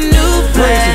new place.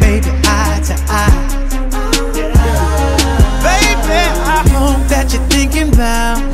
baby, eye to eye. Baby, I hope that you're thinking about